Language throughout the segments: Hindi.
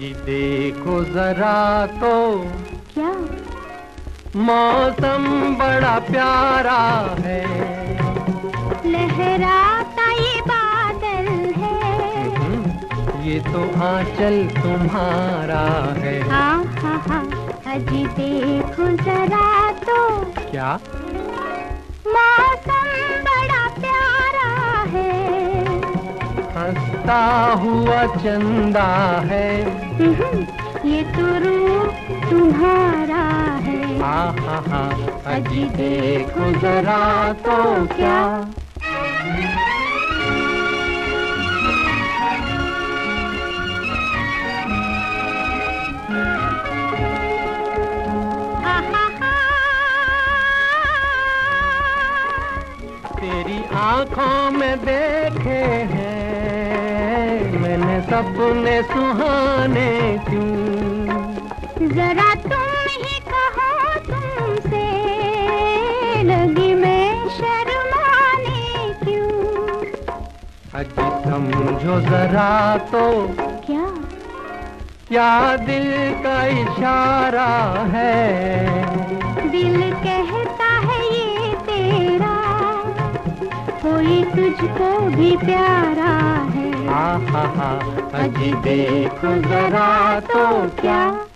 जी देखो जरा तो क्या? मौसम बड़ा प्यारा है। लहराता ये बादल है। हम्म, ये तो आंचल तुम्हारा है। हाँ हाँ हाँ अजी देखो जरा तो। क्या? मौसम बड़ा प्यारा है। हंसता हुआ चंदा है। हम्म, ये तो रूप तुम्हारा हा अजी देखो जरा तो क्या? तेरी आँखों में देखे हैं, मैंने सपने सुहाने क्यों? जरा तुम अजी समझो जरा तो क्या? क्या दिल का इशारा है? दिल कहता है ये तेरा कोई तुझको भी प्यारा है। हा हा हा अजी देखो जरा तो क्या?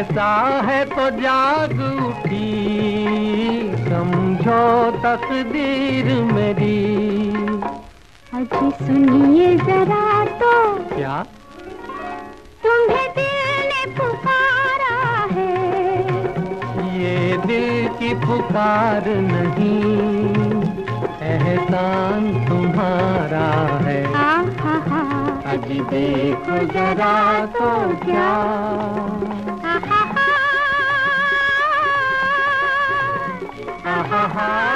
ऐसा है तो जाग उठी समझो तकदीर मेरी। अजी सुनिए जरा तो क्या? तुम्हें दिल ने पुकारा है। ये दिल की पुकार नहीं एहसान तुम्हारा है। हा अजी देखो जरा तो क्या। हा